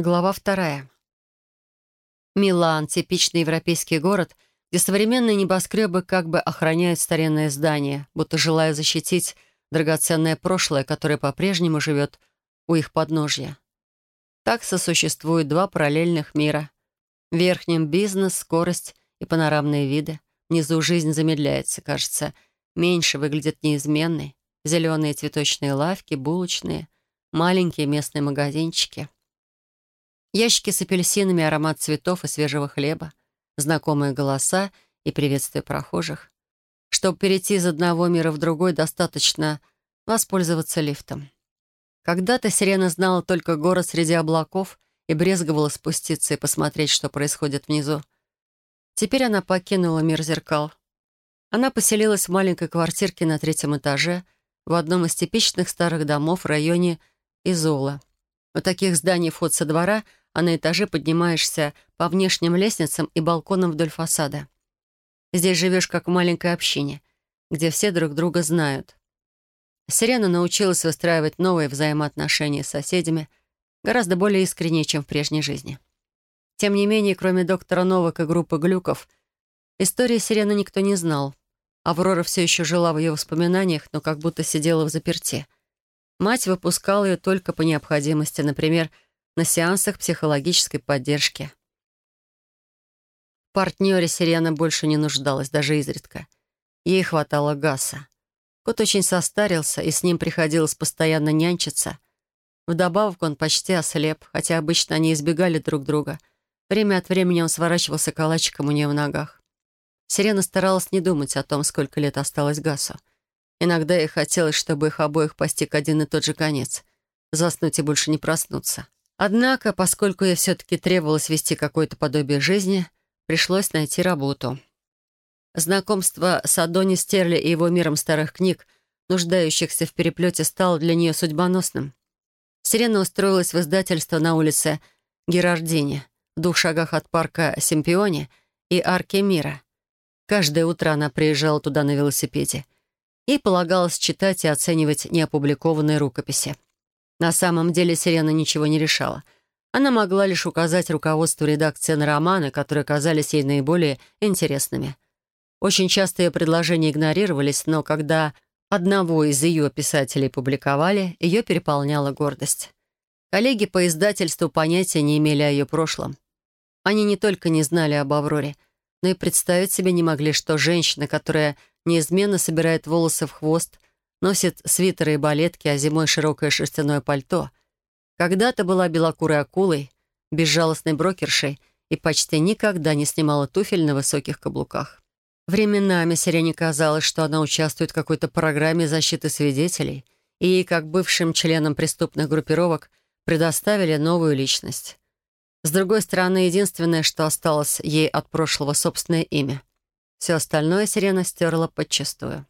Глава вторая. Милан — типичный европейский город, где современные небоскребы как бы охраняют старинное здание, будто желая защитить драгоценное прошлое, которое по-прежнему живет у их подножья. Так сосуществуют два параллельных мира. В верхнем — бизнес, скорость и панорамные виды. Внизу жизнь замедляется, кажется, меньше выглядит неизменной. Зеленые цветочные лавки, булочные, маленькие местные магазинчики — Ящики с апельсинами, аромат цветов и свежего хлеба, знакомые голоса и приветствие прохожих. Чтобы перейти из одного мира в другой, достаточно воспользоваться лифтом. Когда-то Сирена знала только город среди облаков и брезговала спуститься и посмотреть, что происходит внизу. Теперь она покинула мир зеркал. Она поселилась в маленькой квартирке на третьем этаже в одном из типичных старых домов в районе Изола. У таких зданий вход со двора — а на этаже поднимаешься по внешним лестницам и балконам вдоль фасада. Здесь живешь как в маленькой общине, где все друг друга знают. Сирена научилась выстраивать новые взаимоотношения с соседями гораздо более искренние, чем в прежней жизни. Тем не менее, кроме доктора Новак и группы глюков, истории Сирены никто не знал. Аврора все еще жила в ее воспоминаниях, но как будто сидела в заперти. Мать выпускала ее только по необходимости, например, на сеансах психологической поддержки. В партнере Сирена больше не нуждалась, даже изредка. Ей хватало Гаса. Кот очень состарился, и с ним приходилось постоянно нянчиться. Вдобавок он почти ослеп, хотя обычно они избегали друг друга. Время от времени он сворачивался калачиком у нее в ногах. Сирена старалась не думать о том, сколько лет осталось Гасу. Иногда ей хотелось, чтобы их обоих постиг один и тот же конец. Заснуть и больше не проснуться. Однако, поскольку ей все-таки требовалось вести какое-то подобие жизни, пришлось найти работу. Знакомство с Адони Стерли и его миром старых книг, нуждающихся в переплете, стало для нее судьбоносным. Сирена устроилась в издательство на улице Герардини, в двух шагах от парка Симпиони и арки мира. Каждое утро она приезжала туда на велосипеде. и полагалось читать и оценивать неопубликованные рукописи. На самом деле Сирена ничего не решала. Она могла лишь указать руководству редакции на романы, которые казались ей наиболее интересными. Очень часто ее предложения игнорировались, но когда одного из ее писателей публиковали, ее переполняла гордость. Коллеги по издательству понятия не имели о ее прошлом. Они не только не знали об Авроре, но и представить себе не могли, что женщина, которая неизменно собирает волосы в хвост, носит свитеры и балетки, а зимой широкое шерстяное пальто. Когда-то была белокурой акулой, безжалостной брокершей и почти никогда не снимала туфель на высоких каблуках. Временами Сирене казалось, что она участвует в какой-то программе защиты свидетелей, и ей, как бывшим членам преступных группировок, предоставили новую личность. С другой стороны, единственное, что осталось ей от прошлого собственное имя. Все остальное Сирена стерла подчистую.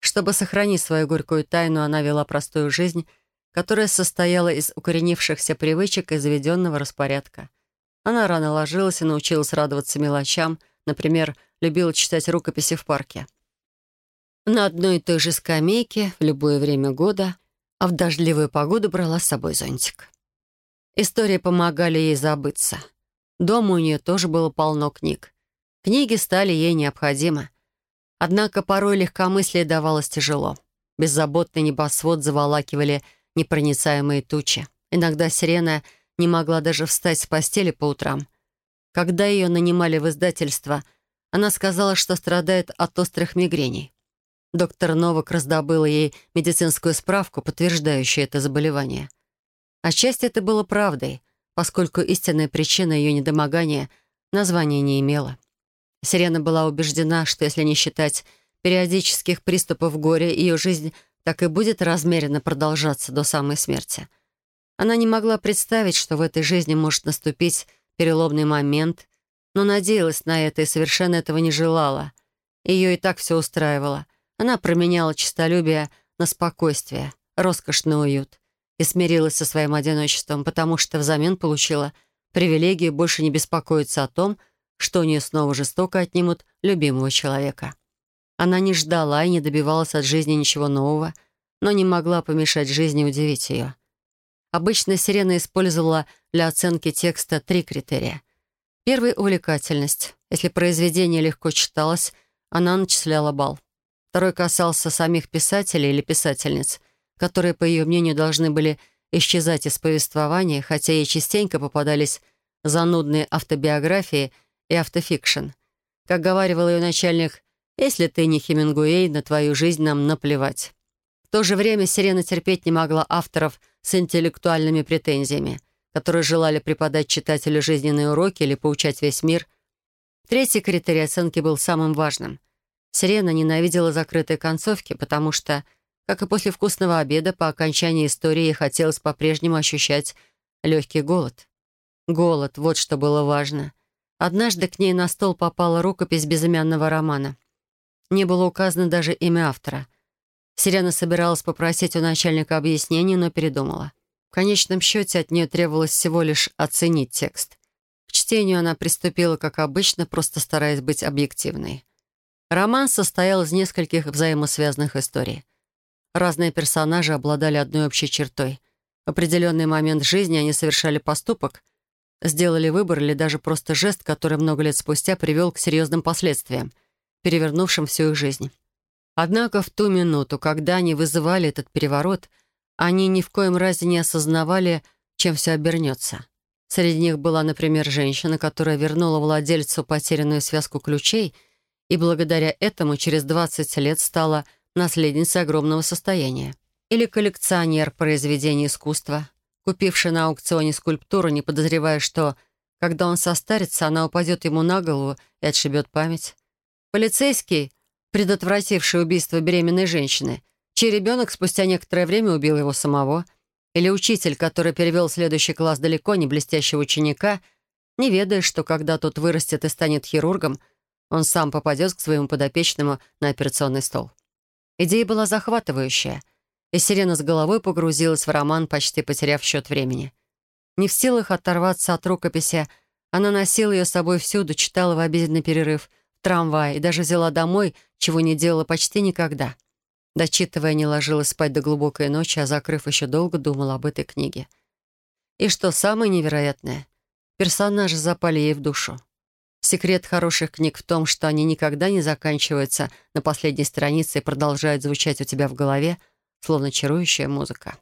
Чтобы сохранить свою горькую тайну, она вела простую жизнь, которая состояла из укоренившихся привычек и заведенного распорядка. Она рано ложилась и научилась радоваться мелочам, например, любила читать рукописи в парке. На одной и той же скамейке в любое время года, а в дождливую погоду брала с собой зонтик. Истории помогали ей забыться. Дома у нее тоже было полно книг. Книги стали ей необходимы. Однако порой легкомыслие давалось тяжело. Беззаботный небосвод заволакивали непроницаемые тучи. Иногда сирена не могла даже встать с постели по утрам. Когда ее нанимали в издательство, она сказала, что страдает от острых мигрений. Доктор Новак раздобыла ей медицинскую справку, подтверждающую это заболевание. Отчасти это было правдой, поскольку истинная причина ее недомогания названия не имела. Сирена была убеждена, что если не считать периодических приступов горя, ее жизнь так и будет размеренно продолжаться до самой смерти. Она не могла представить, что в этой жизни может наступить переломный момент, но надеялась на это и совершенно этого не желала. Ее и так все устраивало. Она променяла честолюбие на спокойствие, роскошь на уют и смирилась со своим одиночеством, потому что взамен получила привилегию больше не беспокоиться о том, что у нее снова жестоко отнимут любимого человека. Она не ждала и не добивалась от жизни ничего нового, но не могла помешать жизни удивить ее. Обычно Сирена использовала для оценки текста три критерия. Первый — увлекательность. Если произведение легко читалось, она начисляла балл. Второй касался самих писателей или писательниц, которые, по ее мнению, должны были исчезать из повествования, хотя ей частенько попадались занудные автобиографии и автофикшн. Как говаривал ее начальник, «Если ты не Хемингуэй, на твою жизнь нам наплевать». В то же время Сирена терпеть не могла авторов с интеллектуальными претензиями, которые желали преподать читателю жизненные уроки или поучать весь мир. Третий критерий оценки был самым важным. Сирена ненавидела закрытые концовки, потому что, как и после вкусного обеда, по окончании истории ей хотелось по-прежнему ощущать легкий голод. Голод — вот что было важно. Однажды к ней на стол попала рукопись безымянного романа. Не было указано даже имя автора. Сирена собиралась попросить у начальника объяснений, но передумала. В конечном счете от нее требовалось всего лишь оценить текст. К чтению она приступила, как обычно, просто стараясь быть объективной. Роман состоял из нескольких взаимосвязанных историй. Разные персонажи обладали одной общей чертой. В определенный момент жизни они совершали поступок, сделали выбор или даже просто жест, который много лет спустя привел к серьезным последствиям, перевернувшим всю их жизнь. Однако в ту минуту, когда они вызывали этот переворот, они ни в коем разе не осознавали, чем все обернется. Среди них была, например, женщина, которая вернула владельцу потерянную связку ключей — и благодаря этому через 20 лет стала наследницей огромного состояния. Или коллекционер произведений искусства, купивший на аукционе скульптуру, не подозревая, что, когда он состарится, она упадет ему на голову и отшибет память. Полицейский, предотвративший убийство беременной женщины, чей ребенок спустя некоторое время убил его самого, или учитель, который перевел следующий класс далеко не блестящего ученика, не ведая, что когда тот вырастет и станет хирургом — он сам попадет к своему подопечному на операционный стол. Идея была захватывающая, и Сирена с головой погрузилась в роман, почти потеряв счет времени. Не в силах оторваться от рукописи, она носила ее с собой всюду, читала в обеденный перерыв, в трамвае и даже взяла домой, чего не делала почти никогда. Дочитывая, не ложилась спать до глубокой ночи, а закрыв еще долго, думала об этой книге. И что самое невероятное, персонажи запали ей в душу. Секрет хороших книг в том, что они никогда не заканчиваются на последней странице и продолжают звучать у тебя в голове, словно чарующая музыка.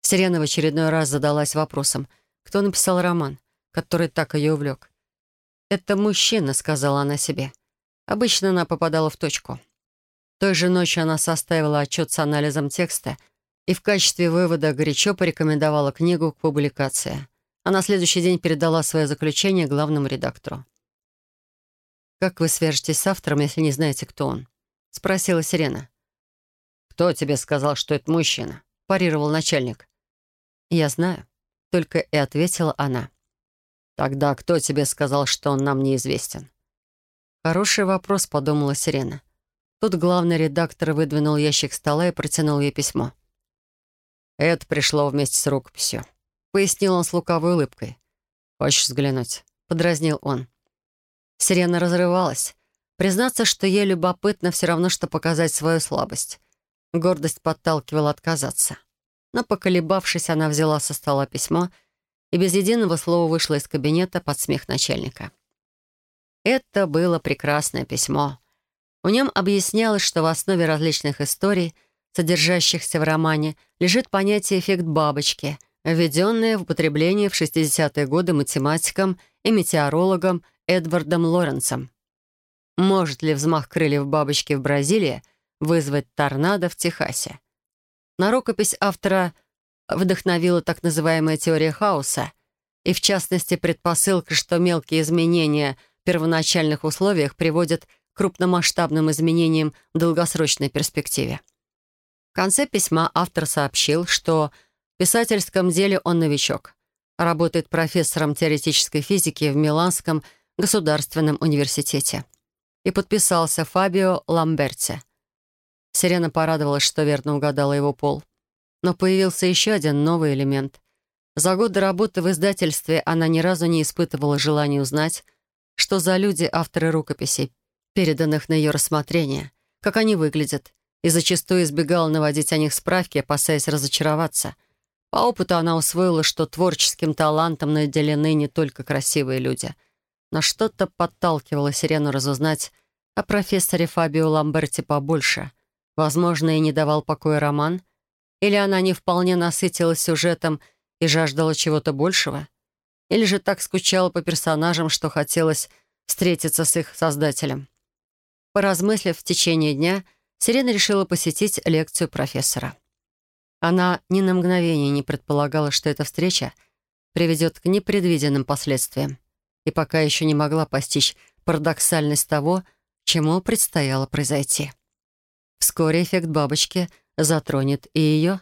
Сирена в очередной раз задалась вопросом, кто написал роман, который так ее увлек. «Это мужчина», — сказала она себе. Обычно она попадала в точку. Той же ночью она составила отчет с анализом текста и в качестве вывода горячо порекомендовала книгу к публикации. А на следующий день передала свое заключение главному редактору. «Как вы свяжетесь с автором, если не знаете, кто он?» — спросила Сирена. «Кто тебе сказал, что это мужчина?» — парировал начальник. «Я знаю», — только и ответила она. «Тогда кто тебе сказал, что он нам неизвестен?» «Хороший вопрос», — подумала Сирена. Тут главный редактор выдвинул ящик стола и протянул ей письмо. «Это пришло вместе с рукописью», — пояснил он с лукавой улыбкой. «Хочешь взглянуть?» — подразнил он. Сирена разрывалась. Признаться, что ей любопытно, все равно, что показать свою слабость. Гордость подталкивала отказаться. Но, поколебавшись, она взяла со стола письмо и без единого слова вышла из кабинета под смех начальника. Это было прекрасное письмо. В нем объяснялось, что в основе различных историй, содержащихся в романе, лежит понятие «эффект бабочки», введенное в употребление в 60-е годы математиком и метеорологом Эдвардом Лоренсом. Может ли взмах крыльев бабочки в Бразилии вызвать торнадо в Техасе? На рукопись автора вдохновила так называемая теория хаоса и, в частности, предпосылка, что мелкие изменения в первоначальных условиях приводят к крупномасштабным изменениям в долгосрочной перспективе. В конце письма автор сообщил, что в писательском деле он новичок, работает профессором теоретической физики в Миланском государственном университете. И подписался Фабио Ламберти. Сирена порадовалась, что верно угадала его пол. Но появился еще один новый элемент. За годы работы в издательстве она ни разу не испытывала желания узнать, что за люди авторы рукописей, переданных на ее рассмотрение, как они выглядят, и зачастую избегала наводить о них справки, опасаясь разочароваться. По опыту она усвоила, что творческим талантом наделены не только красивые люди. Но что-то подталкивало Сирену разузнать о профессоре Фабио Ламберти побольше. Возможно, и не давал покоя роман. Или она не вполне насытилась сюжетом и жаждала чего-то большего. Или же так скучала по персонажам, что хотелось встретиться с их создателем. Поразмыслив в течение дня, Сирена решила посетить лекцию профессора. Она ни на мгновение не предполагала, что эта встреча приведет к непредвиденным последствиям, и пока еще не могла постичь парадоксальность того, чему предстояло произойти. Вскоре эффект бабочки затронет и ее.